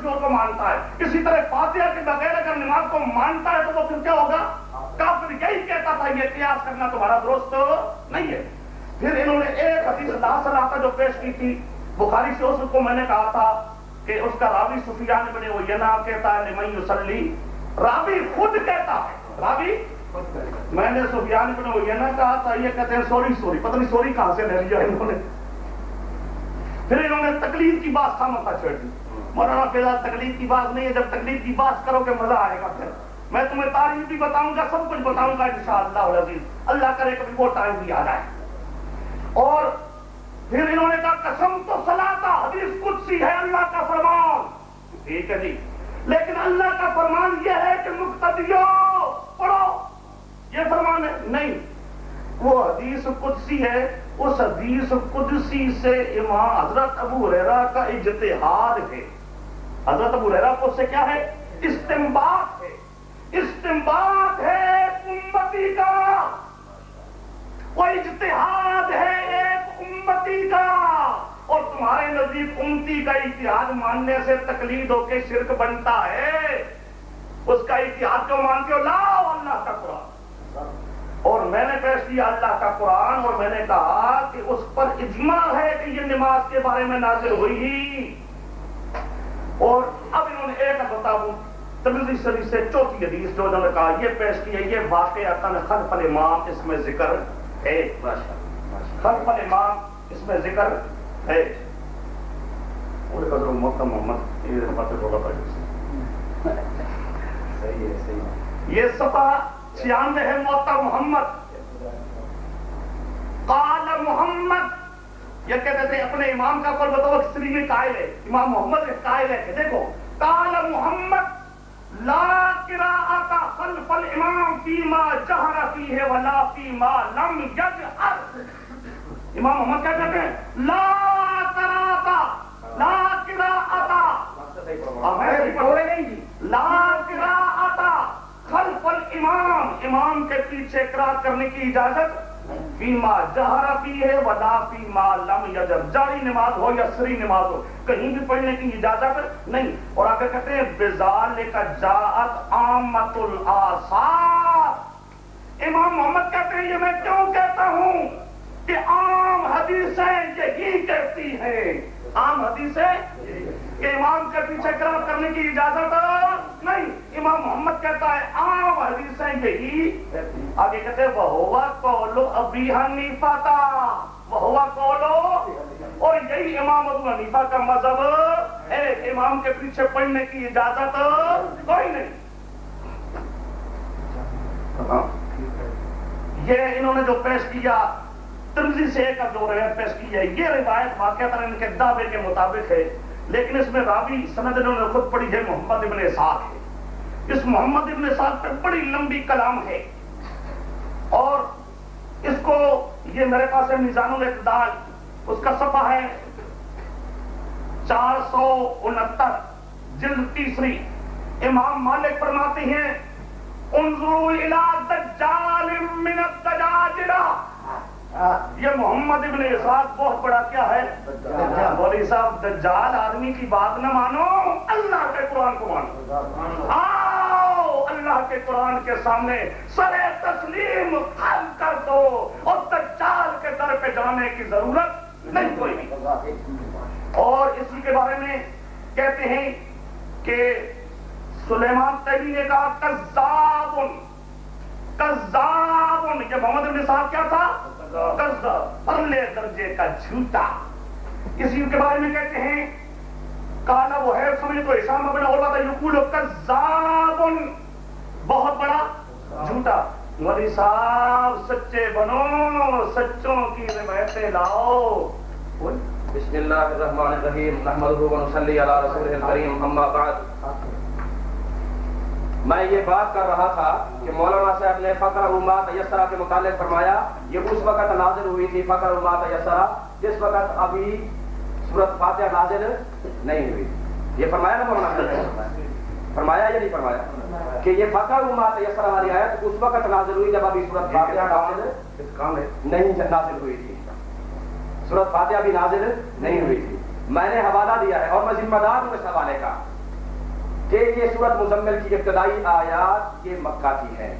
کسی کو مانتا ہے۔ اسی طرح فاتحہ کے بغیر اگر نماز کو مانتا ہے تو وہ پھر کیا ہوگا؟ کافر یہی کہتا تھا، یہ قیاس کرنا تمہارا درست نہیں ہے۔ پھر انہوں نے ایک حدیث اللہ صلی اللہ جو پیش کی تھی، بخاری سے اس کو میں نے کہا تھا کہ اس کا راوی سفیان بنے وہ یہ نام کہتا ہے نمئی یسلی راوی خود کہتا ہے۔ راوی میں نے سفیان بنے وہ یہ نہ کہا تھا، یہ کہتے ہیں سوری سوری، پتہ نہیں سوری کہاں سے لے لیا انہوں نے۔ پھر انہوں نے تکلیف کی بات سامنے کا چھوڑ دی۔ مولانا فیضا تکلیف کی بات نہیں ہے، جب تکلیف کی بات کرو گے مزہ آئے گا پھر۔ میں تمہیں تاریخ بھی بتاؤں گا، سب کچھ بتاؤں گا انشاءاللہ العزیز۔ اللہ کرے کبھی وہ ٹائم بھی آ جائے اور پھر انہوں نے کہا، قسم تو سلاتا حدیث قدسی ہے، اللہ کا فرمان۔ ٹھیک ہے جی۔ لیکن اللہ کا فرمان یہ ہے کہ مقتدیو پڑھو۔ یہ فرمان ہے، نہیں۔ وہ حدیث قدسی ہے۔ اس حدیث قدسی سے امام حضرت ابو ریرا کا اجتہاد ہے۔ حضرت ابو ریرا کو سے کیا ہے؟ استمباد ہے۔ استمباد ہے امتی کا۔ وہ اجتہاد ہے ایک امتی کا۔ اور تمہارے نزدیک امتی کا اتحاد ماننے سے تقلید ہو کے شرک بنتا ہے۔ اس کا اتحاد کیوں مانتے ہو؟ لاؤ اللہ کا قرآن۔ اور میں نے پیش کیا اللہ کا قرآن اور میں نے کہا کہ اس پر اجماع ہے کہ یہ نماز کے بارے میں نازل ہوئی۔ اور اب انہوں نے ایک بتاؤں تبدیلی شریف سے چوتھی حدیث جو انہوں نے کہا، یہ پیش کی ہے، یہ واقعہ خلف الامام اس میں ذکر ہے۔ خلف الامام اس میں ذکر ہے۔ یہ سفا چھیانوے ہے، موتا محمد۔ قال محمد یہ کہتے تھے اپنے امام کا قول بتاؤ سری میں قائل ہے؟ امام محمد کے قائل ہے۔ کہ دیکھو قال محمد لا قراءت خلف الامام فيما جهر فيه ولا فيما لم يجهر. امام محمد کیا کہتے ہیں؟ لا قراءت لا قراءت لا قراءت خلف الامام. امام کے پیچھے قراءت کرنے کی اجازت فیما جہرا فی ہے، ولا فیما لم یجر۔ جاری نماز ہو یا سری نماز ہو، کہیں بھی پڑھنے کی اجازت نہیں۔ اور آگے کہتے ہیں بزال کا جاعت آمت الآثار۔ امام محمد کہتے ہیں، یہ میں کیوں کہتا ہوں کہ عام حدیثیں یہی کہتی ہیں۔ عام حدیثیں کہ امام کے پیچھے قرار کرنے کی اجازت نہیں امام محمد کہتا ہے عام حدیثیں یہی آگے کہتے ہیں وہ ہوا کولو ابھی حنیفہ تھا وہ ہوا اور یہی امام ابو حنیفہ کا مذہب ہے، امام کے پیچھے پڑھنے کی اجازت کوئی نہیں۔ ہاں۔ یہ انہوں نے جو پیش کیا ترزی سے ایک جو روایت پیش کی ہے، یہ روایت واقع ان کے دعوے کے مطابق ہے، لیکن اس میں راوی سند انہوں نے خود پڑھی ہے، محمد ابن اسحاق ہے۔ اس محمد ابن اسحاق پہ بڑی لمبی کلام ہے۔ اور اس کو یہ میرے پاس ہے میزان الاعتدال اس کا صفحہ ہے چار سو انہتر جلد تیسری۔ امام مالک فرماتے ہیں انظروا الى دجال من الدجاجلہ یہ محمد ابن اسحاق بہت بڑا کیا ہے؟ بولی صاحب دجال آدمی کی بات نہ مانو اللہ کے قرآن کو مانو۔ اللہ کے قرآن کے سامنے سر تسلیم خل کر دو اور دجال کے در پہ جانے کی ضرورت نہیں کوئی نہیں اور اسی کے بارے میں کہتے ہیں کہ سلیمان تیمی نے کہا کذابن کذابن یہ محمد ابن صاحب کیا تھا؟ پرلے درجے کا جھوٹا۔ اسی کے بارے میں کہتے ہیں، کالا وہ ہے سمجھ تو اسلام اپنا اور بات یقول کذابن بہت بڑا جھوٹا۔ مولی صاحب، سچے بنو، سچوں کی روایتیں لاؤ۔ بسم اللہ الرحمن الرحیم۔ نحمدہ و نصلی علی رسول الکریم۔ اما بعد۔ میں یہ بات کر رہا تھا کہ مولانا صاحب نے فقر امات یسرا کے متعلق فرمایا۔ یہ اس وقت نازل ہوئی تھی فقر امات یسرا، جس وقت ابھی صورت فاتحہ نازل نہیں ہوئی۔ یہ فرمایا نا مولانا صاحب نے؟ فرمایا یا نہیں فرمایا؟ کہ یہ فقر امات یسرا والی آیت اس وقت نازل ہوئی جب ابھی صورت فاتحہ نازل نہیں نازل ہوئی تھی۔ صورت فاتحہ بھی نازل نہیں ہوئی تھی۔ میں نے حوالہ دیا ہے اور میں ذمہ دار ہوں اس حوالے کا کہ یہ سورت مزمل کی ابتدائی آیات یہ مکہ کی ہے۔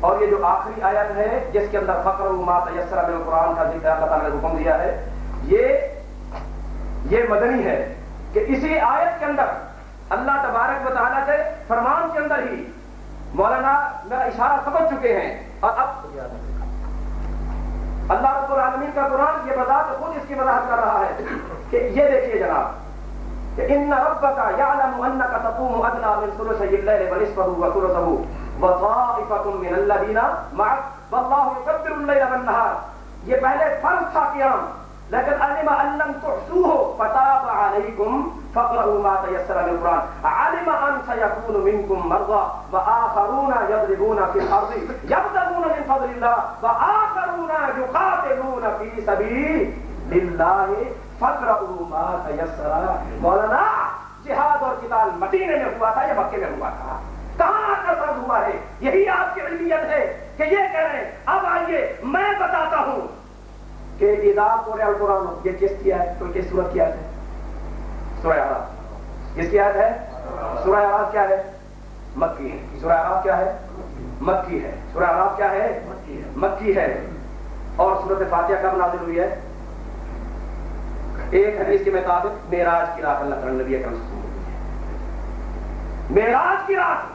اور یہ جو آخری آیت ہے جس کے اندر فخر ما تیسر من القرآن کا ذکر اللہ تعالیٰ نے حکم دیا ہے یہ یہ مدنی ہے کہ اسی آیت کے اندر اللہ تبارک و تعالیٰ کے فرمان کے اندر ہی مولانا میرا اشارہ سمجھ چکے ہیں اور اب اللہ رب العالمین کا قرآن یہ بذات خود اس کی وضاحت کر رہا ہے کہ یہ دیکھیے جناب کہ ان ربک یعلم انک تقوم ادنى من ثلثي الليل ونصفه وثلثه وطائفة من الذين معك والله يكبر الليل والنهار یہ پہلے فرض تھا قیام لیکن علم ان لم تحصوه فتاب عليكم فاقرؤوا ما تيسر من القرآن. علم ان سيكون منكم مرضى واخرون يضربون في الارض يبتغون من فضل الله واخرون يقاتلون في سبيل الله فاقرؤوا ما تيسر. مولانا، جہاد اور قتال مدینے میں ہوا تھا یا مکے میں ہوا تھا؟ کہاں کا فرض ہوا ہے؟ یہی آپ کی علمیت ہے کہ یہ کہہ رہے ہیں، اب آئیے میں بتاتا ہوں کہ ادا کو القرآن، یہ کس کی ہے تو کس صورت کی آیت ہے؟ سورہ آراف کس کی آیت ہے؟ سورہ آراف کیا ہے؟ مکی ہے۔ سورہ آراف کیا ہے؟ مکی ہے۔ سورہ آراف کیا ہے؟ مکی ہے۔ اور سورت فاتحہ کب نازل ہوئی ہے؟ ایک حدیث کے مطابق معراج کی رات اللہ تعالی نبی اکرم صلی اللہ علیہ وسلم معراج کی رات۔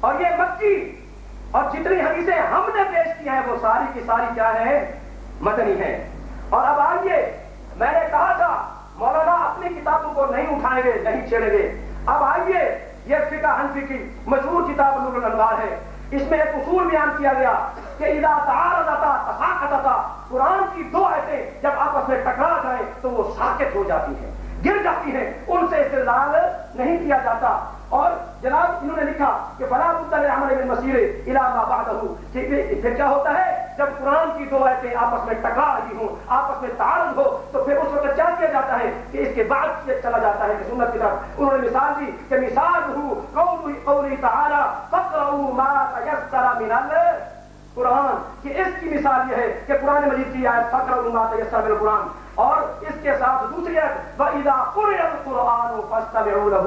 اور یہ مکی۔ اور جتنی حدیثیں ہم نے پیش کی ہیں، وہ ساری کی ساری کیا ہے مدنی ہے اور اب آئیے، میں نے کہا تھا مولانا اپنی کتابوں کو نہیں اٹھائیں گے، نہیں چھیڑیں گے۔ اب آئیے، یہ فقہ حنفی کی مشہور کتاب نور الانوار ہے۔ اس میں ایک اصول بیان کیا گیا کہ اذا تعارض اتا تساقط اتا قرآن کی دو ایتیں جب آپس میں ٹکرا جائیں تو وہ ساکت ہو جاتی ہیں۔ گر جاتی ہیں ان سے استدلال نہیں کیا جاتا۔ اور جناب، انہوں نے لکھا کہ فلا مطلع بن مسیر الى ما کہ پھر کیا ہوتا ہے؟ جب قرآن کی دو ایتیں آپس میں ٹکرا رہی ہوں، آپس میں تعارض ہو، تو پھر اس وقت کیا کیا جاتا ہے؟ کہ اس کے بعد چلا جاتا ہے کہ سنت کی طرف۔ انہوں نے مثال دی کہ مثال ہو قول قولی تعالی، فقرؤوا ما تيسر من القرآن۔ کہ اس کی مثال یہ ہے کہ قرآن مجید کی آیت، فقرؤوا ما تيسر من القرآن۔ اور اس کے ساتھ دوسری آیت وَإِذَا قُرِئَ الْقُرْآنُ فَاسْتَمِعُوا لَهُ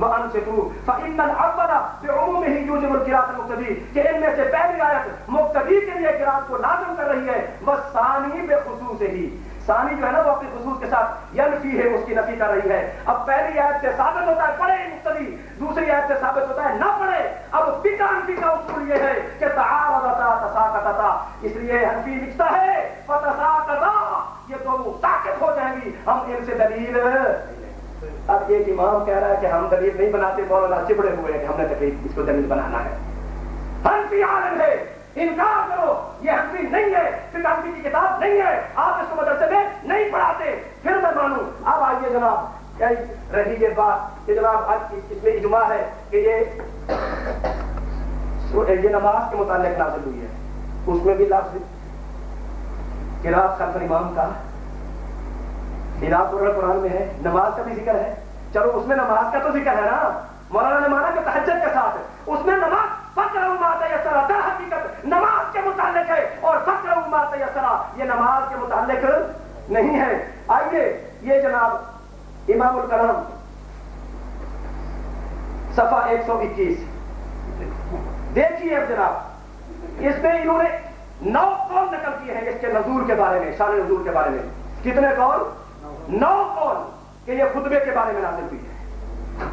وَأَنصِتُوا فَإِنَّ الْأَوَّلَ بِعُمُومِهِ يُوجِبُ الْقِرَاءَةَ الْمُقْتَدِي کہ ان میں سے پہلی آیت مقتدی کے لیے قرات کو لازم کر رہی ہے، وَالثَّانِي بِخُصُوصِهِ ثانی جو ہے نا وہ اپنے خصوص کے ساتھ ینفی ہے، اس کی نفی کر رہی ہے۔ اب پہلی آیت سے ثابت ہوتا ہے پڑھے مقتدی دوسری آیت سے ثابت ہوتا ہے، نہ پڑھے اب فقہ انفی کا اصول یہ ہے کہ تعارضتا تساقطتا۔ اس لیے حنفی لکھتا ہے، فتساقطا۔ یہ دونوں ساکت ہو جائیں گی۔ ہم ان سے دلیل اب ایک امام کہہ رہا ہے کہ ہم دلیل نہیں بناتے، مولانا چپڑے ہوئے ہیں کہ ہم نے تکلیف اس کو دلیل بنانا ہے۔ حنفی عالم ہے۔ انکار کرو، یہ ہنفی نہیں ہے پھر کی کتاب نہیں ہے۔ آپ اس کو مدرسے میں نہیں پڑھاتے۔ پھر میں مانوں۔ اب آئیے جناب یعنی رہی یہ بات کہ جناب آج اس میں اجماع ہے کہ یہ یہ نماز کے متعلق نازل ہوئی ہے۔ اس میں بھی لفظ قرآن خلف امام کا قرآن قرآن میں ہے، نماز کا بھی ذکر ہے۔ چلو اس میں نماز کا تو ذکر ہے نا۔ مولانا نے مانا کہ تحجد کے ساتھ۔ اس میں نماز فکر مات یسرا در حقیقت نماز کے متعلق ہے۔ اور فکر مات یسرا یہ نماز کے متعلق نہیں ہے۔ آئیے، یہ جناب امام الکلام صفحہ ایک سو اکیس۔ دیکھیے اب جناب، اس میں انہوں نے نو قول نقل کیے ہیں اس کے نزول کے بارے میں، شان نزول کے بارے میں۔ کتنے قول؟ نو قول کہ یہ خطبے کے بارے میں نازل ہوئی ہے۔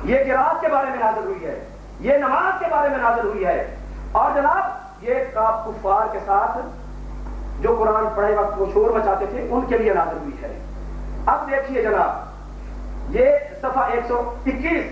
یہ گراج کے بارے میں نازل ہوئی ہے۔ یہ نماز کے بارے میں نازل ہوئی ہے۔ اور جناب، یہ کفار کے ساتھ جو قرآن پڑھے وقت وہ شور مچاتے تھے، ان کے لیے نازل ہوئی ہے۔ اب دیکھیے جناب، یہ صفحہ ایک سو اکیس۔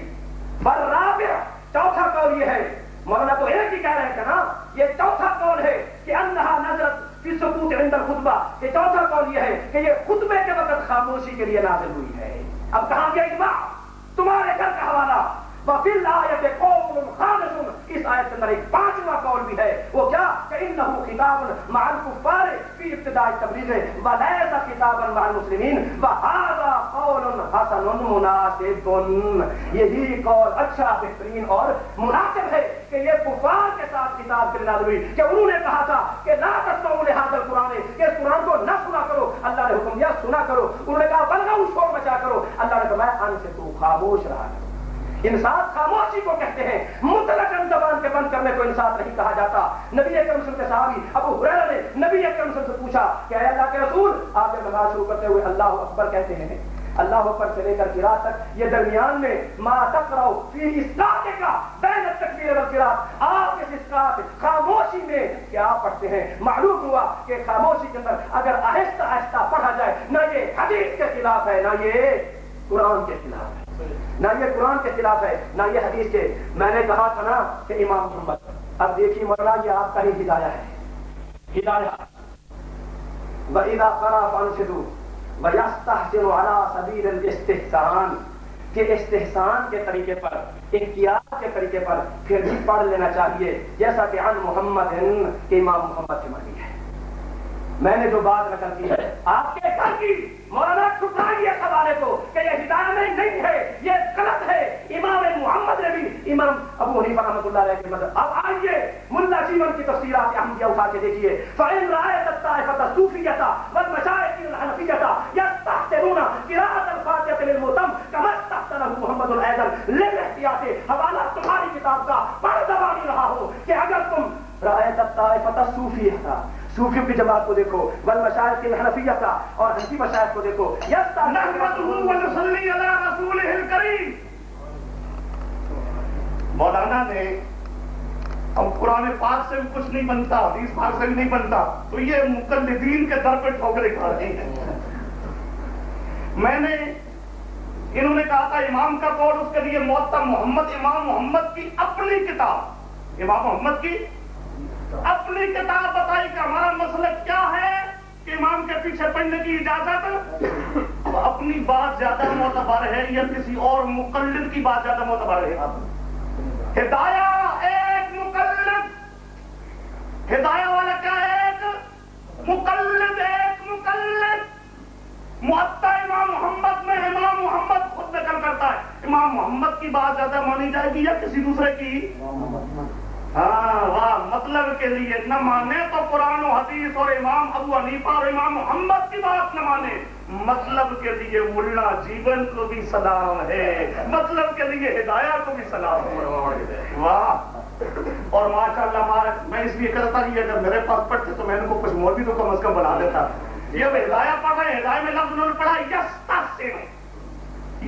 برابر چوتھا قول یہ ہے۔ مولانا تو ایک ہی کہہ رہے تھے نا ہاں، یہ چوتھا قول ہے کہ انہا نظرت فی سکوت عند الخطبہ۔ یہ چوتھا قول یہ ہے کہ یہ خطبے کے وقت خاموشی کے لیے نازل ہوئی ہے۔ اب کہاں گیا اجماع؟ تمہارے گھر کا حوالہ۔ وفل آیت قول خالص اس آیت کے اندر ایک پانچواں قول بھی ہے۔ وہ کیا؟ کہ انه خطاب مع الكفار في ابتداء التبلیغ وليس خطابا مع المسلمین وهذا قول حسن مناسب۔ یہی قول اچھا بہترین اور مناسب ہے کہ یہ کفار کے ساتھ کتاب کے نازل ہوئی۔ کہ انہوں نے کہا تھا کہ لا تسمعوا لهذا القران کہ اس قرآن کو نہ سنا کرو۔ اللہ نے حکم دیا، سنا کرو۔ انہوں نے کہا بلغوا شور مچا کرو۔ اللہ نے فرمایا، ان سے تو خاموش رہا کرو۔ انصاف خاموشی کو کہتے ہیں۔ مطلق زبان کے بند کرنے کو انصاف نہیں کہا جاتا۔ نبی اکرم صلی کے صحابی ابو حریرہ نے نبی اکرم صلی سے پوچھا کہ اے اللہ کے رسول، آپ جب نماز شروع کرتے ہوئے اللہ اکبر کہتے ہیں، اللہ اکبر سے لے کر قرات تک، یہ درمیان میں ما تقرأ فی اسقاط کا بین التکبیر والقرات آپ اس اسقاط خاموشی میں کیا پڑھتے ہیں؟ معلوم ہوا کہ خاموشی کے اندر اگر آہستہ آہستہ پڑھا جائے، نہ یہ حدیث کے خلاف ہے، نہ یہ قرآن کے خلاف ہے۔ نہ یہ قرآن کے خلاف ہے، نہ یہ حدیث کے۔ میں نے کہا تھا نا کہ امام محمد، اب دیکھیے مولانا، یہ آپ کا ہی ہدایہ ہے۔ ہدایہ۔ وَإِذَا قَرَا فَانْشِدُوا وَيَسْتَحْسِنُ عَلَى سَبِيلِ الْإِسْتِحْسَانِ۔ کہ استحسان کے طریقے پر، احتیاط کے طریقے پر پھر بھی پڑھ لینا چاہیے۔ جیسا کہ عن محمد کہ امام محمد سے مرضی ہے میں نے جو بات نقل کی ہے، آپ کے گھر کی مولانا ٹھکرائیے سوالے کو کہ یہ ہدایت میں نہیں ہے، یہ غلط ہے۔ امام محمد نے بھی امام ابو حنیفہ رحمۃ اللہ علیہ کے مدد۔ اب آئیے ملا جیون کی تفصیلات احمدیہ اٹھا کے دیکھیے۔ فَإِن رَأَيْتَ الطَّائِفَةَ الصُّوفِيَّةَ وَالْمَشَائِخِ الْحَنَفِيَّةَ يَسْتَحْسِنُونَ قِرَاءَةَ الْفَاتِحَةِ لِلْمُؤْتَمِّ كَمَا اسْتَحْسَنَهُ محمد الْأَيْضًا لِلْاحْتِيَاطِ۔ حوالہ تمہاری کتاب کا پڑھ دبا رہا ہو کہ اگر تم رأيت الطائفة الصوفية صوفیوں کی جماعت کو دیکھو، بل مشاہد کی حنفیہ کا اور حنفی مشاہد کو دیکھو۔ مولانا نے ہم قرآن پاک سے بھی کچھ نہیں بنتا، حدیث پاک سے بھی نہیں بنتا، تو یہ مقلدین کے در پہ ٹھوکرے کھا رہے ہیں۔ میں نے، انہوں نے کہا تھا امام کا قول، اس کے لیے معطا محمد، امام محمد کی اپنی کتاب۔ امام محمد کی اپنی کتاب بتائی کہ ہمارا مسئلہ کیا ہے؟ کہ امام کے پیچھے پڑھنے کی اجازت؟ اپنی بات زیادہ معتبر ہے یا کسی اور مقلد کی بات زیادہ معتبر ہے؟ ہدایہ ایک مقلد۔ ہدایہ والا کیا ایک؟ مقلد ایک مقلد۔ معطا امام محمد میں امام محمد خود نقل کرتا ہے۔ امام محمد کی بات زیادہ مانی جائے گی یا کسی دوسرے کی؟ ہاں واہ مطلب کے لیے نہ مانے تو قرآن و حدیث اور امام ابو حنیفہ اور امام محمد کی بات نہ مانے۔ مطلب کے لیے ملا جیون کو بھی سلام ہے۔ مطلب کے لیے ہدایہ کو بھی سلام ہے۔ واہ۔ اور ماشاء اللہ میں اس لیے کرتا نہیں اگر میرے پاس پڑھتے تو میں نے کو کچھ مولوی تو کم از کم بنا دیتا یہ ہدایہ پڑھ رہے ہدایہ میں لفظ انہوں نے پڑھا یس تحسن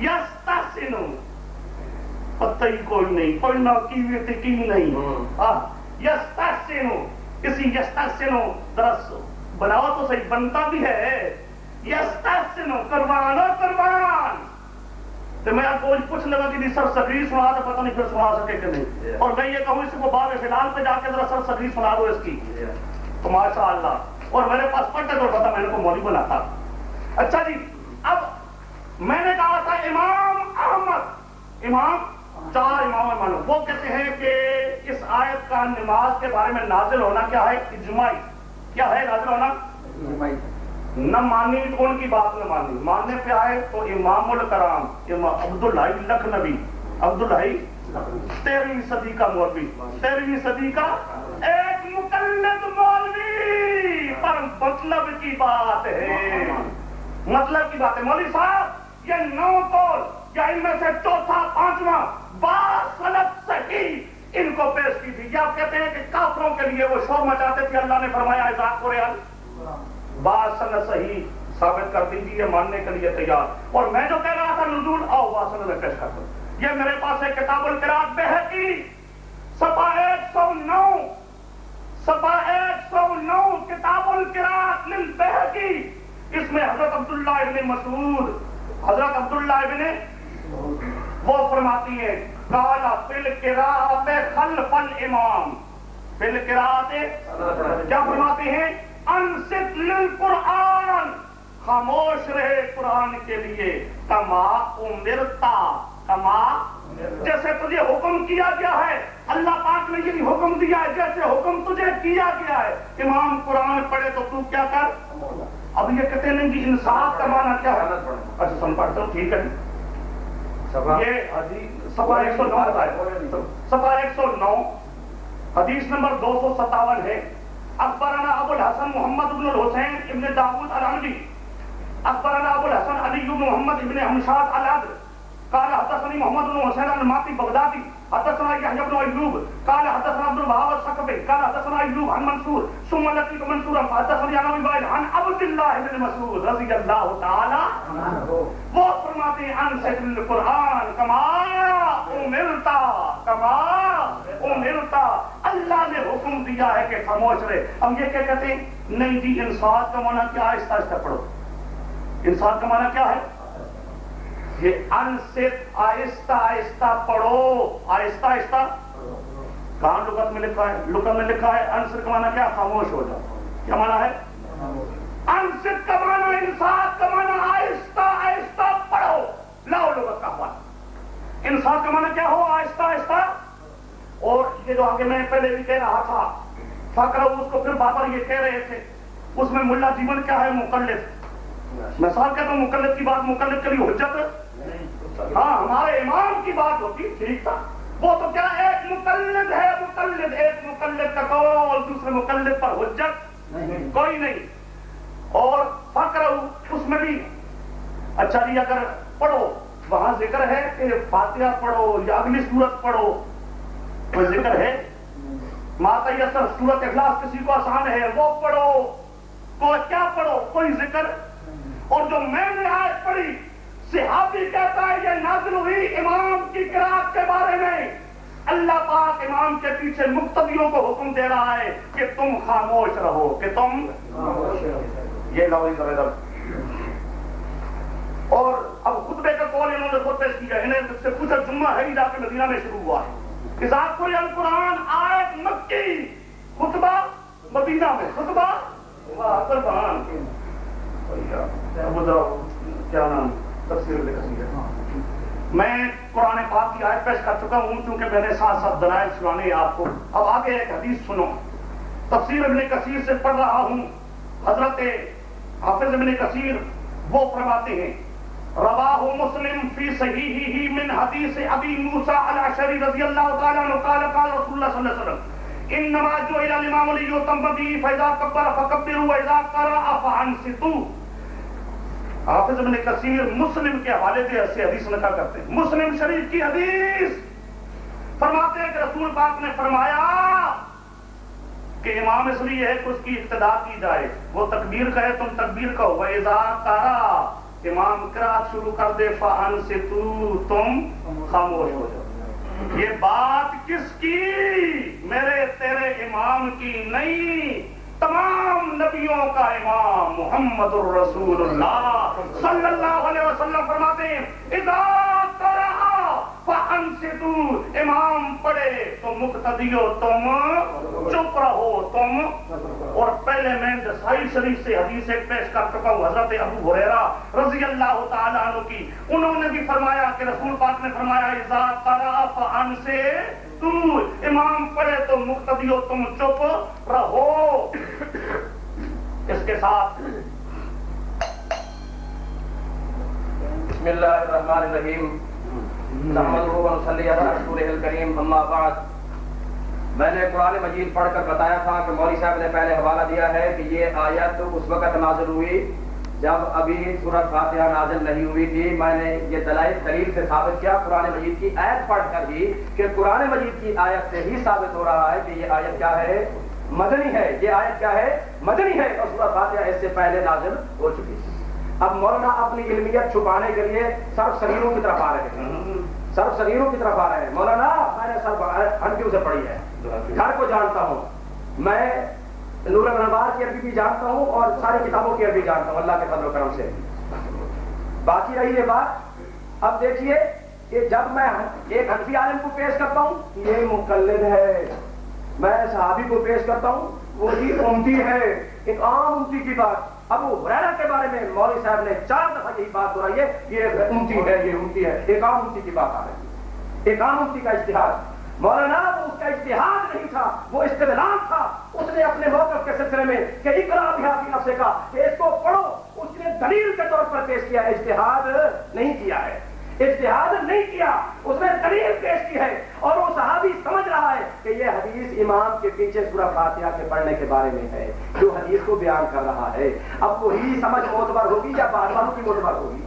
یس تحسن پتہ ہی کوئی نہیں پڑھنا کی کی نہیں یس تحسنو کسی یس تحسنو درس بناؤ تو صحیح بنتا بھی ہے یس تحسنو قربان قربان تو میں آپ کو پوچھ لگا کہ سر سگری سنا تو پتہ نہیں پھر سنا سکے کہ نہیں اور میں یہ کہوں اس کو بعد فلال پہ جا کے ذرا سر سگری سنا دو اس کی تو ماشاء اللہ اور میرے پاس پڑھتے تو پتا میں نے کو مولوی بنا تھا اچھا جی اب میں نے کہا تھا امام احمد امام چار امام مانو وہ کہتے ہیں کہ اس آیت کا نماز کے بارے میں نازل ہونا کیا ہے؟ اجماعی۔ کیا ہے نازل ہونا؟ نہ مانی تو ان کی بات نہ مانی۔ ماننے پہ آئے تو امام الکرام عبداللہ لکھ نبی عبداللہ تیرہویں صدی کا مولوی۔ تیرہویں صدی کا ایک مقلد مولوی۔ پر مطلب کی بات ہے۔ مطلب کی بات ہے۔ مولوی صاحب یہ نو کول یا ان میں سے چوتھا پانچواں صحیح۔ ان کو پیش کی تھی۔ یا کہتے ہیں کہ کافروں کے لیے وہ شور مچاتے تھے۔ اللہ نے فرمایا بات سنت صحیح ثابت کر دیجیے ماننے کے لیے تیار۔ اور میں جو کہہ رہا تھا، نزول، آؤ، بات میں پیش کر دوں یہ میرے پاس ہے کتاب القراد بحقی سپا ایک سو نو۔ سپا ایک سو نو، کتاب القراد لل بحقی اس میں حضرت عبداللہ ابن مسعود، حضرت عبداللہ ابن وہ فرماتی ہے کالا پل کرا خلف الامام پل کرا کیا فرماتے ہیں؟ انست للقرآن. خاموش رہے قرآن کے لیے، کما امرتا کما، جیسے تجھے حکم کیا گیا ہے، اللہ پاک نے یہ حکم دیا ہے، جیسے حکم تجھے کیا گیا ہے۔ امام قرآن پڑھے تو تو کیا کر؟ اب یہ کہتے ہیں کہ انصاف کا معنی کیا ہے؟ اچھا سن پڑھتا ہوں، ٹھیک ہے۔ سفا ایک سو نو سفا ایک سو نو. حدیث نمبر دو سو ستاون ہے. اکبرانا ابو الحسن محمد ابن الحسین ابن داود الحمدی اکبرانا ابو الحسن علی محمد ابن حمشاد العد قال حدثني محمد بن حسین الماتی بغدادی. حدثنا يحيى بن ايوب قال حدثنا عبد الوهاب الثقفي، قال حدثنا ايوب عن منصور، ثم لقيت منصورا، فحدثني عن ابي وائل عن عبد الله بن مسعود رضي الله تعالى وہ فرماتے ہیں عن سید القرآن کما امرتا کما امرتا اللہ نے حکم دیا ہے کہ خاموش رہے۔ ہم یہ کیا کہتے ہیں؟ نہیں جی انصاف کا معنی کیا آہستہ آہستہ پڑھو۔ انصاف کا معنی کیا ہے؟ یہ انصف آہستہ آہستہ پڑھو، آہستہ آہستہ کہاں لغت میں لکھا ہے؟ لغت میں لکھا ہے انصف کا معنی کیا؟ خاموش ہو جاؤ۔ کیا معنی ہے؟ انصف کا معنی انصاف کا معنی آہستہ آہستہ پڑھو۔ لاؤ لغت کا معنی انصاف کا معنی کیا ہو؟ آہستہ آہستہ۔ اور یہ جو آگے میں پہلے بھی کہہ رہا تھا فقر اس کو پھر بابر یہ کہہ رہے تھے، اس میں ملا جیون کیا ہے؟ مقلد۔ میں صاحب کہتا ہوں مقلد کی بات، مقلد کے لیے حجت۔ ہاں ہمارے امام کی بات ہوتی ٹھیک تھا۔ وہ تو کیا ایک مقلد ہے؟ مقلد ایک مقلد کا قول دوسرے مقلد پر حجت؟ کوئی نہیں۔ اور فقر اس میں بھی اچھا جی اگر پڑھو وہاں ذکر ہے کہ فاتحہ پڑھو یا اگلی صورت پڑھو کوئی ذکر ہے؟ ماتا یسر صورت اخلاص کسی کو آسان ہے وہ پڑھو۔ کوئی کیا پڑھو؟ کوئی ذکر؟ اور جو میں نے آج پڑھی صحابی کہتا ہے یہ نازل ہوئی امام کی قرآن کے بارے میں۔ اللہ پاک امام کے پیچھے مقتدیوں کو حکم دے رہا ہے کہ تم خاموش رہو، کہ تم یہ لو ادھر ادھر اور اب خطبے کا قول انہوں نے خود پیش کیا، انہیں سے پوچھا، جمعہ ہے جا کے مدینہ میں شروع ہوا ہے۔ کسان کوئی القرآن، آیت مکی، خطبہ مدینہ میں، خطبہ قربان۔ کیا نام؟ تفسیر ہاں۔ میں قرآن پاک کی آیت پیش کر چکا ہوں، کیونکہ میں نے ساتھ ساتھ دلائل سنانے آپ کو۔ اب آگے ایک حدیث سنو۔ تفسیر ابن کثیر سے پڑھ رہا ہوں۔ حضرت حافظ ابن کثیر وہ فرماتے ہیں، رواہ مسلم فی صحیحہ من حدیث ابی موسیٰ الاشری رضی اللہ تعالیٰ عنہ قال قال رسول اللہ صلی اللہ علیہ وسلم، انما جو الى الامام لیوتم بی فیضا کبر فکبروا ویضا قرأ فانستو حافظ ابن کثیر مسلم کے حوالے سے حدیث نقل کرتے ہیں۔ مسلم شریف کی حدیث فرماتے ہیں کہ رسول پاک نے فرمایا کہ امام اس لیے ہے کہ اس کی ابتدا کی جائے۔ وہ تکبیر کہے، تم تکبیر کہو۔ وَإِذَا قَرَا امام قرات شروع کر دے۔ فان سے تو تم خاموش ہو جاؤ۔ یہ بات کس کی؟ میرے، تیرے امام کی نہیں۔ تمام نبیوں کا امام محمد الرسول اللہ صلی اللہ علیہ وسلم فرماتے ہیں اذا فانصتوا امام پڑھے تو مقتدیو تم، چپ رہو تم۔ اور پہلے میں نسائی شریف سے حدیث ایک پیش کر چکا ہوں، حضرت ابو ہریرہ رضی اللہ تعالی عنہ کی۔ انہوں نے بھی فرمایا کہ رسول پاک نے فرمایا، اذا قرأ فانصتوا امام پڑھے تو مقتدیو تم چپ رہو۔ اس کے ساتھ بسم اللہ الرحمن الرحیم۔ نحمدہ و نصلی علی رسولہ الکریم اما بعد میں نے قرآن مجید پڑھ کر بتایا تھا کہ مولوی صاحب نے پہلے حوالہ دیا ہے کہ یہ آیت اس وقت نازل ہوئی جب ابھی سورت فاتحہ نازل نہیں ہوئی تھی۔ میں نے یہ دلائل دلیل سے ثابت کیا قرآن مجید کی آیت پڑھ کر ہی کہ قرآن مجید کی آیت سے ہی ثابت ہو رہا ہے کہ یہ آیت کیا ہے؟ مدنی ہے۔ یہ آیت کیا ہے؟ مدنی ہے اور سورت فاتحہ اس سے پہلے نازل ہو چکی تھی اب مولانا اپنی علمیت چھپانے کے لیے سرف سریروں کی طرف آ رہے ہیں۔ سرف سریروں کی طرف آ رہے ہیں۔ مولانا، میں نے سرف ہنڈیوں سے پڑھی ہے۔ گھر کو جانتا ہوں۔ میں نور الانوار کی عربی بھی جانتا ہوں اور ساری کتابوں کی عربی جانتا ہوں، اللہ کے فضل و کرم سے۔ باقی رہی یہ بات۔ اب دیکھیے کہ جب میں ایک حنفی عالم کو پیش کرتا ہوں، یہ مقلد ہے۔ میں صحابی کو پیش کرتا ہوں، وہ جی امتی ہے۔ ایک عام امتی کی بات۔ ابو ہریرا کے بارے میں مولوی صاحب نے چار دفعہ یہی بات دہرائی ہے، یہ امتی ہے، یہ امتی ہے، ایک عام امتی کی بات آ رہی ہے۔ ایک عام امتی کا اشتہار مولانا وہ اس کا اشتہار نہیں تھا، وہ استدلال تھا۔ اس نے اپنے موقف کے سلسلے میں کہ اقرا آپ نفسے کا کہ اس کو پڑھو۔ اس نے دلیل کے طور پر پیش کیا اشتہار نہیں کیا ہے۔ اشتہاد نہیں کیا، اس نے دلیل پیش کی ہے اور وہ صحابی سمجھ رہا ہے کہ یہ حدیث امام کے پیچھے سورہ فاتحہ کے پڑھنے کے بارے میں ہے۔ جو حدیث کو بیان کر رہا ہے، اب وہی سمجھ معتبر ہوگی یا بعد والوں کی معتبر ہوگی؟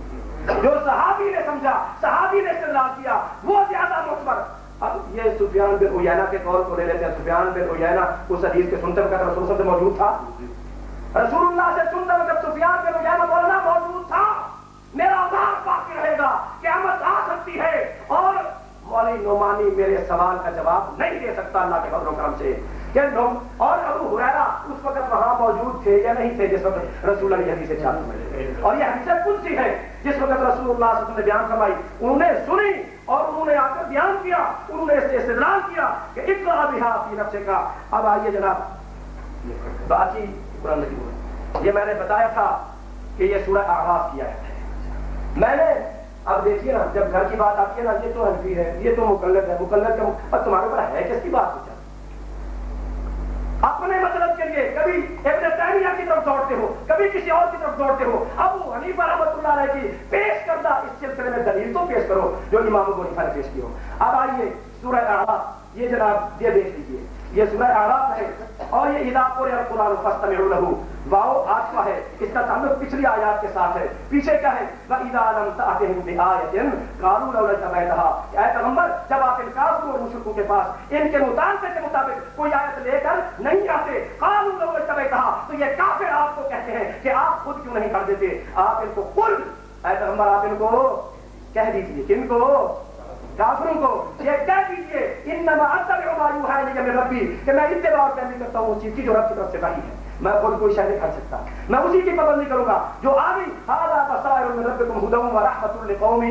جو صحابی نے سمجھا، صحابی نے استدلال کیا، وہ زیادہ متبر اب یہ سفیان بن اوینا کے قول کو لے لیتے ہیں۔ سفیان بن اوینا اس حدیث کے سنتے وقت رسول سے موجود تھا۔ رسول اللہ سے سنتے وقت سفیان بن اوینا بولنا موجود تھا میرا آدھار باقی رہے گا، قیامت آ سکتی ہے۔ اور مولی نعمانی میرے سوال کا جواب نہیں دے سکتا اللہ کے فضل و کرم سے کہ لوگ اور ابو حریرہ اس وقت وہاں موجود تھے یا نہیں تھے جس وقت رسول اللہ حدیث چالو میں اور یہ حدیث کن سی ہے جس وقت رسول اللہ صلی اللہ علیہ وسلم نے بیان فرمائی۔ انہوں نے سنی اور انہوں نے آ کر بیان کیا۔ انہوں نے اس سے استدلال کیا کہ اقرا بہا فی نفس کا اب آئیے جناب۔ باقی قرآن نہیں یہ میں نے بتایا تھا کہ یہ سورہ آغاز کیا ہے۔ میں نے اب دیکھیے نا، جب گھر کی بات آتی ہے نا، یہ تو حنفی ہے، یہ تو مقلد ہے، مقلد کا اب تمہارے اوپر ہے کس کی بات پوچھا اپنے مطلب کے لیے کبھی ابن تیمیہ کی طرف دوڑتے ہو، کبھی کسی اور کی طرف دوڑتے ہو، ابو حنیفہ رحمۃ اللہ علیہ کی پیش کردہ اس سلسلے میں دلیل تو پیش کرو جو امام ابو حنیفہ نے پیش کی ہو۔ اب آئیے سورہ اعراف، یہ جناب یہ دیکھ لیجیے یہ سورہ اعراف ہے اور یہ اذا قرئ القرآن فاستمعوا له. واو عاطفہ ہے، اس کا تعلق پچھلی آیات کے ساتھ ہے۔ پیچھے کیا ہے؟ واذا لم تاتهم بآیۃ، قالوا لولا تبعتها اے پیغمبر، جب آپ ان کافروں اور مشرکوں کے پاس، ان کے مطالبے کے مطابق کوئی آیت لے کر نہیں آتے، قالوا لولا تبعتها تو یہ کافر آپ کو کہتے ہیں کہ آپ خود کیوں نہیں کر دیتے؟ آپ ان کو قل، اے پیغمبر، آپ ان کو کہہ دیجیے کن کو؟ کافروں کو یہ کہہ دیجیے انما اتبع ما یوحى الی من ربی، کہ میں اتباع اور پیروی کرتا ہوں اس چیز کی جو رب کی طرف سے وحی ہے۔ میں خود کوئی شے نہیں کر سکتا۔ میں اسی کی پابندی کروں گا۔ جو آ گئی هذا بصائر من ربکم هدى ورحمۃ لقوم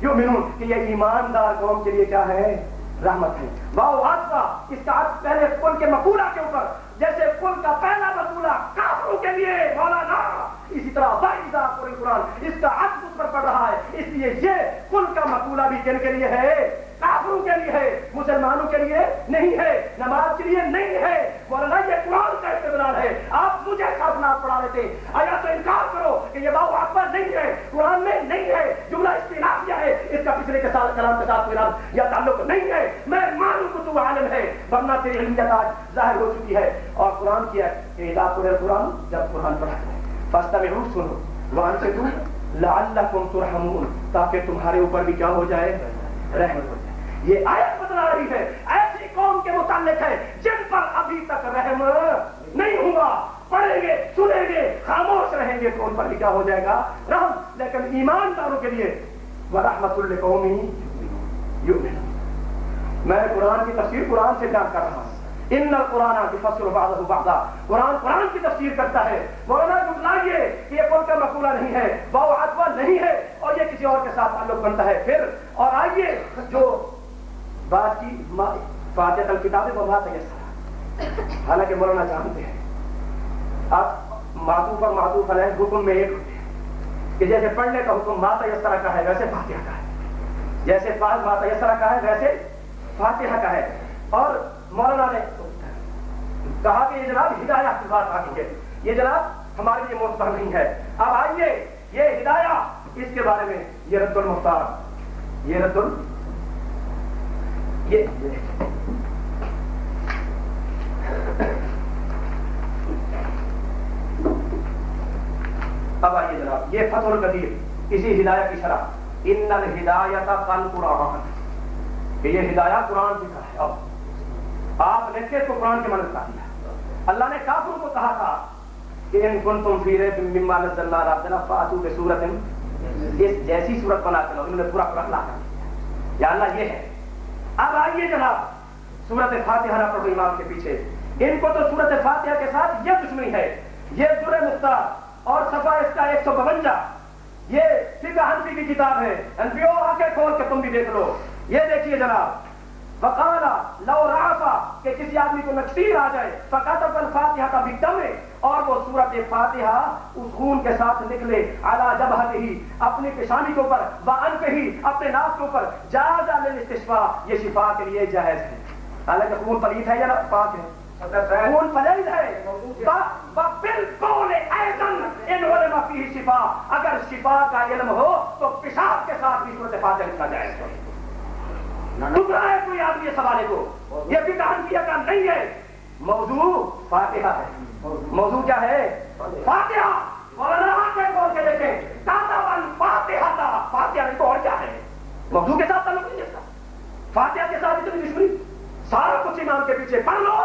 یؤمنون کہ یہ ایماندار قوم کے لیے کیا ہے؟ رحمت ہے۔ واو عطفہ اس کا عطف پہلے قل کے مقولہ کے اوپر۔ جیسے قل کا پہلا مقولہ کافروں کے لیے، مولانا! اسی طرح وائزہ پوری قرآن اس کا عطف اس پر پڑ رہا ہے۔ اس لیے یہ قل کا مقولہ بھی کن کے لیے ہے۔ کافروں کے لیے ہے، مسلمانوں کے لیے نہیں ہے، نماز کے لیے نہیں ہے۔ مولانا، یہ قرآن کا استدلال ہے۔ آپ مجھے کافنات پڑھا رہے آیا تو انکار کرو کہ یہ باؤ آپ پر نہیں ہے، قرآن میں نہیں ہے، جملہ استنافیہ ہے۔ اس کا پچھلے کے ساتھ کلام کے ساتھ میرا یا تعلق نہیں ہے۔ میں مانوں کو تو عالم ہے، ورنہ تیری علمیت آج ظاہر ہو چکی ہے۔ اور قرآن کیا ہے کہ اذا قرآن، جب قرآن پڑھا ہے فاستمعوا سنو۔ وان سے لعلکم ترحمون۔ تاکہ تمہارے اوپر بھی کیا ہو جائے؟ رحمت ہو جائے۔ یہ آیت بتلا رہی ہے۔ ایسی قوم کے متعلق ہے جن پر ابھی تک رحم نہیں ہوا۔ پڑھیں گے، سنیں گے، خاموش رہیں گے تو ان پر بھی کیا ہو جائے گا؟ رحم۔ لیکن ایمانداروں کے لیے وہ رحمت القومی میں قرآن کی تفسیر قرآن سے بیان کر رہا ہوں۔ ان القرآن کی فصل بعض بعضا۔ قرآن قرآن کی تفسیر کرتا ہے۔ مولانا جملائیے کہ یہ قول کا مقولہ نہیں ہے؟ باو عطبہ نہیں ہے اور یہ کسی اور کے ساتھ تعلق بنتا ہے؟ پھر اور آئیے جو بات کی فاتح الکتاب و بات ہے۔ حالانکہ مولانا جانتے ہیں۔ آپ معطوف اور معطوف علیہ حکم میں ایک ہوتے ہیں کہ جیسے پڑھنے کا حکم ماتا اس طرح کا ہے، ویسے فاتحہ کا ہے۔ جیسے فاض ماتا اس طرح کا ہے، ویسے فاتحہ کا ہے۔ اور مولانا نے کہا کہ یہ جناب ہدایات کی بات آگی ہے۔ یہ جناب ہمارے لیے معتبر نہیں ہے۔ اب آئیے، یہ ہدایات اس کے بارے میں یہ رد المختار۔ یہ رد ال یہ اب آئیے جناب، یہ فتح القدیر، اسی ہدایت کی شرح۔ ان الہدایت قل قرآن۔ کہ یہ ہدایات قرآن کی ہے۔ اب آپ نے کو قرآن کے مدد کا دیا اللہ نے کافروں کو کہا تھا کہ ان کن تم فیرے مما نزل اللہ ربنا فاتو بے صورت اس جیسی صورت بنا کے انہوں نے پورا پورا لا کر دیا یا اللہ یہ ہے۔ اب آئیے جناب، صورت فاتحہ نہ پڑھو امام کے پیچھے۔ ان کو تو صورت فاتحہ کے ساتھ یہ دشمنی ہے۔ یہ در مختار اور صفا اس کا ایک سو بونجا۔ یہ فقہ حنفی کی کتاب ہے۔ انفیو آ کے کھول کے تم بھی دیکھ لو۔ یہ دیکھیے جناب فقالا لو رافا کہ کسی آدمی کو نقصیر آ جائے فقط فاتحہ کا بھی ہے اور وہ صورت فاتحہ اس خون کے ساتھ نکلے اعلیٰ جب ہی اپنی پیشانی کے اوپر بان پہ ہی اپنے ناک کے اوپر جائز استشفا یہ شفا کے لیے جائز ہے۔ حالانکہ خون پلیت ہے یا پاک ہے۔ خون پلیت ہے۔ بالکل شفا اگر شفا کا علم ہو تو پیشاب کے ساتھ بھی صورت فاتحہ لکھا جائے ٹکرا ہے کوئی آدمی سوالے کو؟ یہ بھی کہان کا نہیں ہے۔ موضوع فاتحہ ہے۔ موضوع کیا ہے؟ فاتحہ۔ مولانا کے بول کے دیکھیں۔ دادا بن فاتحہ تھا۔ فاتحہ نہیں تو اور کیا ہے؟ موضوع کے ساتھ تعلق نہیں ہے اس کا۔ فاتحہ کے ساتھ اتنی دشمنی۔ سارا کچھ امام کے پیچھے۔ پڑھ لو۔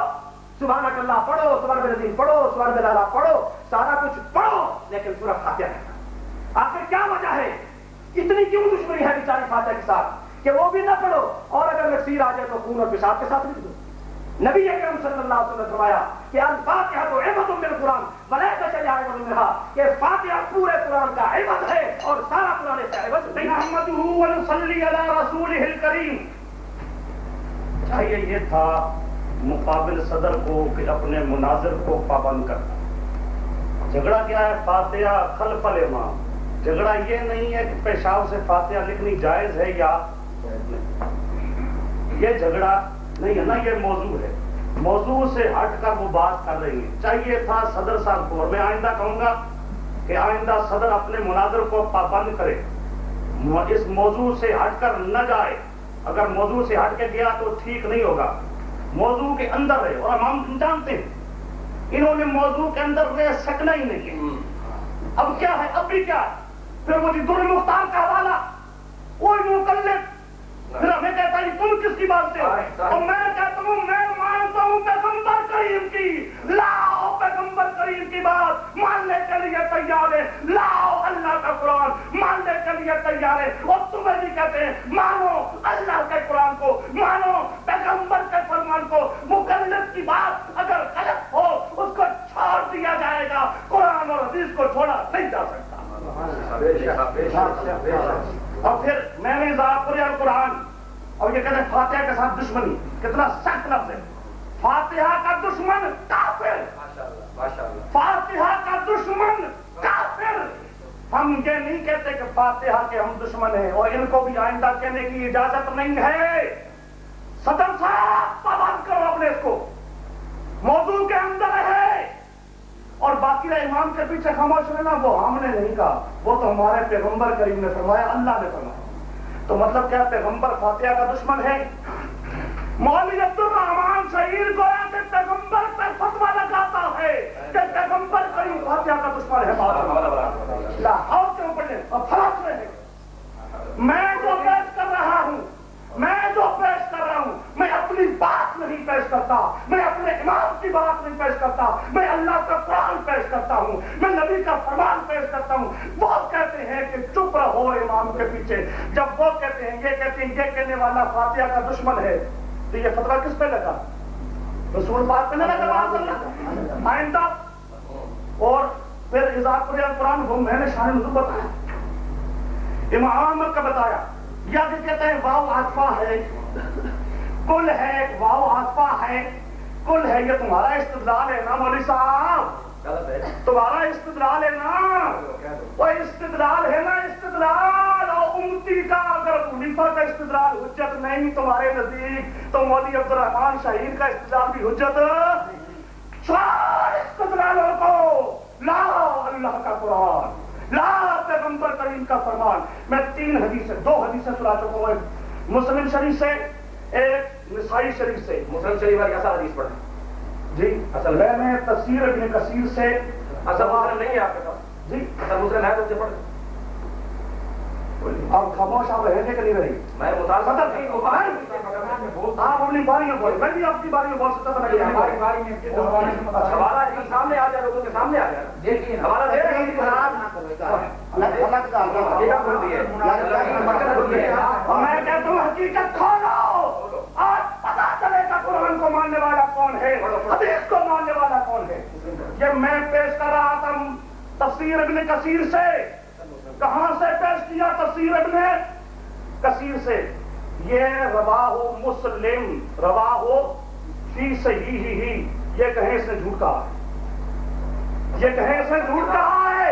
سبحان اللہ پڑھو سبحان نظیم پڑھو سبحان اللہ پڑھو۔ سارا کچھ پڑھو، لیکن پورا فاتحہ نہیں۔ آخر کیا وجہ ہے؟ اتنی کیوں دشمنی ہے بیچاری فاتحہ کے ساتھ؟ کہ وہ بھی نہ پڑھو۔ اور اگر نقصیر آ جائے تو خون اور پیشاب کے ساتھ بھی دو نبی اکرم صلی اللہ علیہ وسلم نے فرمایا کہ الفاتحہ تو عبد من القرآن بلے کا چلے آئے وسلم کہ فاتحہ پورے قرآن کا عبد ہے اور سارا قرآن سے عبد نہیں نحمده ونصلي على رسوله الكريم چاہیے یہ تھا مقابل صدر کو کہ اپنے مناظر کو پابند کرنا۔ جھگڑا کیا ہے؟ فاتحہ خلف الامام۔ جھگڑا یہ نہیں ہے کہ پیشاب سے فاتحہ لکھنی جائز ہے یا یہ جھگڑا نہیں ہے نا یہ موضوع ہے۔ موضوع سے ہٹ کر وہ بات کر رہی ہے چاہیے تھا صدر صاحب کو، اور میں آئندہ کہوں گا کہ آئندہ صدر اپنے مناظر کو پابند کرے۔ اس موضوع سے ہٹ کر نہ جائے۔ اگر موضوع سے ہٹ کے گیا تو ٹھیک نہیں ہوگا۔ موضوع کے اندر رہے اور ہم جانتے ہیں۔ انہوں نے موضوع کے اندر رہ سکنا ہی نہیں ہے۔ اب کیا ہے؟ اب بھی کیا ہے؟ پھر وہ در مختار کا حوالہ۔ کوئی مکلف پھر ہمیں کہتا ہے تم کس کی بات سے اور میں کہتا ہوں میں مانتا ہوں پیغمبر کریم کی۔ لاؤ پیغمبر کریم کی بات۔ ماننے کے لیے تیار ہے۔ لاؤ اللہ کا قرآن۔ ماننے کے لیے تیار ہے۔ اور تمہیں بھی کہتے ہیں مانو اللہ کے قرآن کو۔ مانو پیغمبر کے فرمان کو۔ مقلد کی بات اگر غلط ہو اس کو چھوڑ دیا جائے گا۔ قرآن اور حدیث کو چھوڑا نہیں جا سکتا۔ اور پھر میں نے ذرا قرآن اور یہ کہتے ہیں فاتحہ کے ساتھ دشمنی، کتنا سخت لفظ ہے۔ فاتحہ کا دشمن کافر۔ فاتحہ کا دشمن کافر۔ ہم یہ نہیں کہتے کہ فاتحہ کے ہم دشمن ہیں اور ان کو بھی آئندہ کہنے کی اجازت نہیں ہے۔ صدر صاحب پابند کرو اپنے اس کو۔ موضوع کے اندر ہے۔ اور باقی رہے امام کے پیچھے خاموش رہنا وہ ہم نے نہیں کہا۔ وہ تو ہمارے پیغمبر کریم نے فرمایا، اللہ نے فرمایا۔ تو مطلب کیا پیغمبر فاتحہ کا دشمن ہے؟ مولوی عبد الرحمان شہید کو ایسے پیغمبر پہ فتوا لگاتا ہے کہ پیغمبر کریم فاتحہ کا دشمن ہے لاہور کیوں پڑھے اور فرق رہے میں جو پیش کر رہا ہوں میں جو پیش کر رہا ہوں۔ میں اپنی بات نہیں پیش کرتا۔ میں اپنے امام کی بات نہیں پیش کرتا۔ میں اللہ کا قرآن پیش کرتا ہوں۔ میں نبی کا فرمان پیش کرتا ہوں۔ وہ کہتے ہیں کہ چپ رہو امام کے پیچھے۔ جب وہ کہتے ہیں، یہ کہتے ہیں، یہ کہنے والا فاتحہ کا دشمن ہے۔ تو یہ فتوا کس پہ لگا؟ رسول پاک پہ نہ لگا۔ آئندہ۔ اور پھر اضاف قرآن وہ میں نے شان نظر بتایا۔ امام کا بتایا۔ یا کہ کہتے ہیں؟ واؤ آسفا ہے۔ کل ہے واؤ آسفا ہے۔ کل ہے یہ تمہارا استدلال ہے نا مولوی صاحب۔ تمہارا استدلال ہے نا۔ وہ استدلال ہے نا استدلال۔ اور امتی کا اگر خلیفہ کا استدلال حجت نہیں تمہارے نزدیک تو مولوی عبد الرحمان شہید کا استدلال بھی حجت۔ استدلالوں کو لاؤ اللہ کا قرآن۔ لا پیغمبر کریم کا فرمان میں تین حدیث دو حدیثیں سنا چکا ہوں مسلم شریف سے ایک نسائی شریف سے مسلم شریف والی ایسا حدیث پڑھیں جی اصل میں نے تفسیر ابن کثیر سے اصل مسلم نہیں ہے آپ کے پاس جی اصل مسلم ہے تو اسے پڑھ آپ خاموش آپ رہنے کے لیے رہی میں مطالبہ صدر کی آپ اپنی باری میں بولے میں بھی اپنی باری میں بول سکتا تھا لیکن ہماری باری میں ہمارا ایک سامنے آ جائے لوگوں کے سامنے آ جائے ہمارا اور میں کہتا ہوں حقیقت کھولو آج پتا چلے گا قرآن کو ماننے والا کون ہے حدیث کو ماننے والا کون ہے یہ میں پیش کر رہا تھا تفسیر ابن کثیر سے ہاں کہاں سے پیش کیا تفسیر ابن کثیر سے؟ یہ روا ہو مسلم روا ہو فی صحیح ہی یہ کہیں اس نے جھوٹ کہا ہے؟ یہ کہیں اس نے جھوٹ کہا ہے؟